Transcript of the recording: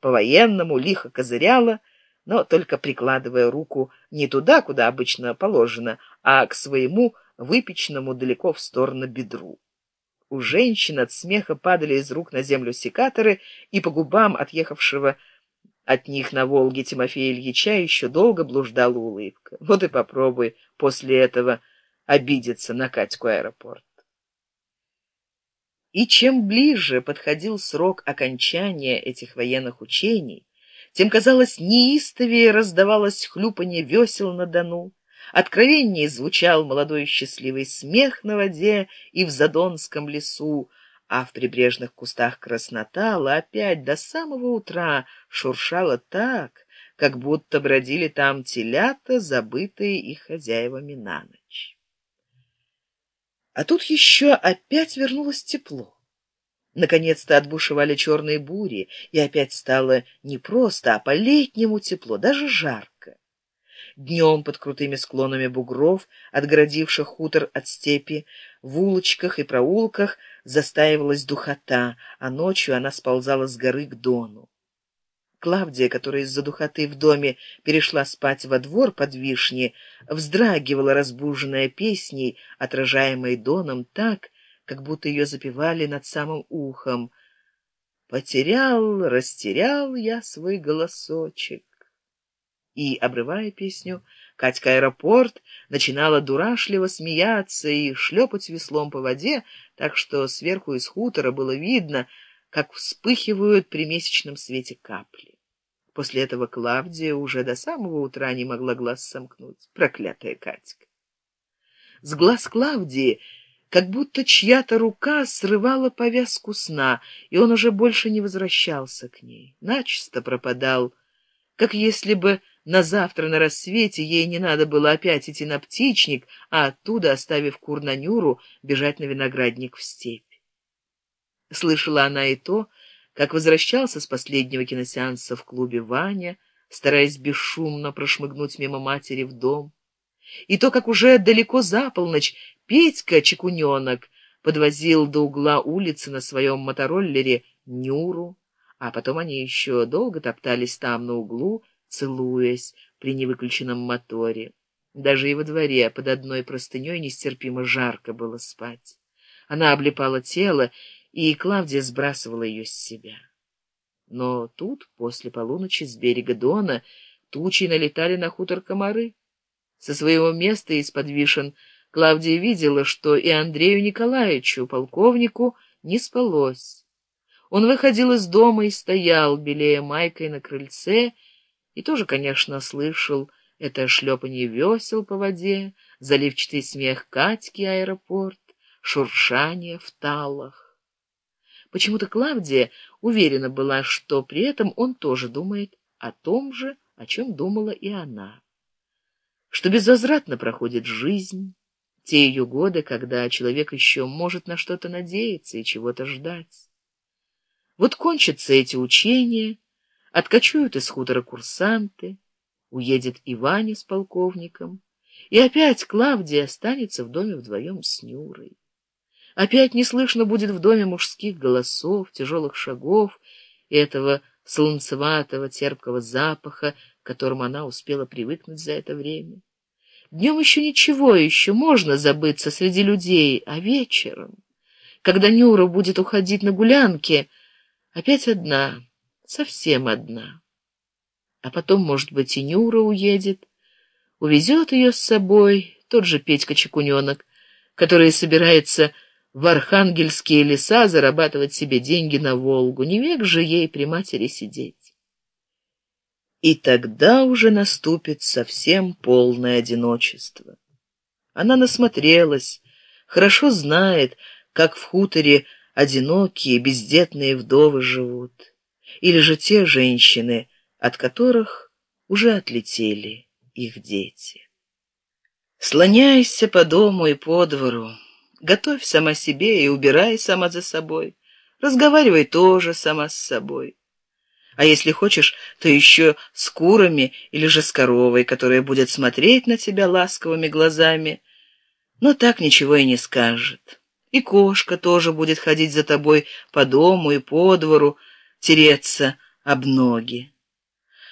по-военному лихо козыряла, но только прикладывая руку не туда, куда обычно положено, а к своему выпечному далеко в сторону бедру. У женщин от смеха падали из рук на землю секаторы, и по губам отъехавшего от них на Волге Тимофея Ильича еще долго блуждала улыбка. Вот и попробуй после этого обидеться на Катьку аэропорт. И чем ближе подходил срок окончания этих военных учений, тем, казалось, неистовее раздавалось хлюпанье весел на Дону, откровеннее звучал молодой счастливый смех на воде и в Задонском лесу, а в прибрежных кустах краснотала опять до самого утра шуршала так, как будто бродили там телята, забытые их хозяевами на ночь. А тут еще опять вернулось тепло. Наконец-то отбушевали черные бури, и опять стало не просто, а по-летнему тепло, даже жарко. Днем под крутыми склонами бугров, отгородивших хутор от степи, в улочках и проулках застаивалась духота, а ночью она сползала с горы к дону. Клавдия, которая из-за духоты в доме перешла спать во двор под вишни, вздрагивала разбуженная песней, отражаемой доном так, как будто ее запевали над самым ухом. «Потерял, растерял я свой голосочек». И, обрывая песню, Катька аэропорт начинала дурашливо смеяться и шлепать веслом по воде, так что сверху из хутора было видно, как вспыхивают при месячном свете капли. После этого Клавдия уже до самого утра не могла глаз сомкнуть. Проклятая Катька! С глаз Клавдии как будто чья-то рука срывала повязку сна, и он уже больше не возвращался к ней. Начисто пропадал, как если бы на завтра на рассвете ей не надо было опять идти на птичник, а оттуда, оставив кур на Нюру, бежать на виноградник в степь. Слышала она и то, как возвращался с последнего киносеанса в клубе Ваня, стараясь бесшумно прошмыгнуть мимо матери в дом, и то, как уже далеко за полночь Петька Чекуненок подвозил до угла улицы на своем мотороллере Нюру, а потом они еще долго топтались там на углу, целуясь при невыключенном моторе. Даже и во дворе под одной простыней нестерпимо жарко было спать. Она облепала тело, и Клавдия сбрасывала ее с себя. Но тут, после полуночи, с берега Дона тучи налетали на хутор комары. Со своего места из-под вишен Клавдия видела, что и Андрею Николаевичу, полковнику, не спалось. Он выходил из дома и стоял, белея майкой на крыльце, и тоже, конечно, слышал это шлепанье весел по воде, заливчатый смех Катьки аэропорт, шуршание в талах. Почему-то Клавдия уверена была, что при этом он тоже думает о том же, о чем думала и она. Что безвозвратно проходит жизнь, те ее годы, когда человек еще может на что-то надеяться и чего-то ждать. Вот кончатся эти учения, откачуют из хутора курсанты, уедет и Ваня с полковником, и опять Клавдия останется в доме вдвоем с Нюрой. Опять не слышно будет в доме мужских голосов, тяжелых шагов и этого солнцеватого терпкого запаха, к которому она успела привыкнуть за это время. Днем еще ничего, еще можно забыться среди людей, а вечером, когда Нюра будет уходить на гулянки, опять одна, совсем одна. А потом, может быть, и Нюра уедет, увезет ее с собой тот же Петька Чекуненок, который собирается в архангельские леса зарабатывать себе деньги на Волгу. Не век же ей при матери сидеть. И тогда уже наступит совсем полное одиночество. Она насмотрелась, хорошо знает, как в хуторе одинокие, бездетные вдовы живут, или же те женщины, от которых уже отлетели их дети. Слоняйся по дому и по двору, готовь сама себе и убирай сама за собой, разговаривай тоже сама с собой а если хочешь, то еще с курами или же с коровой, которая будет смотреть на тебя ласковыми глазами, но так ничего и не скажет. И кошка тоже будет ходить за тобой по дому и по двору, тереться об ноги.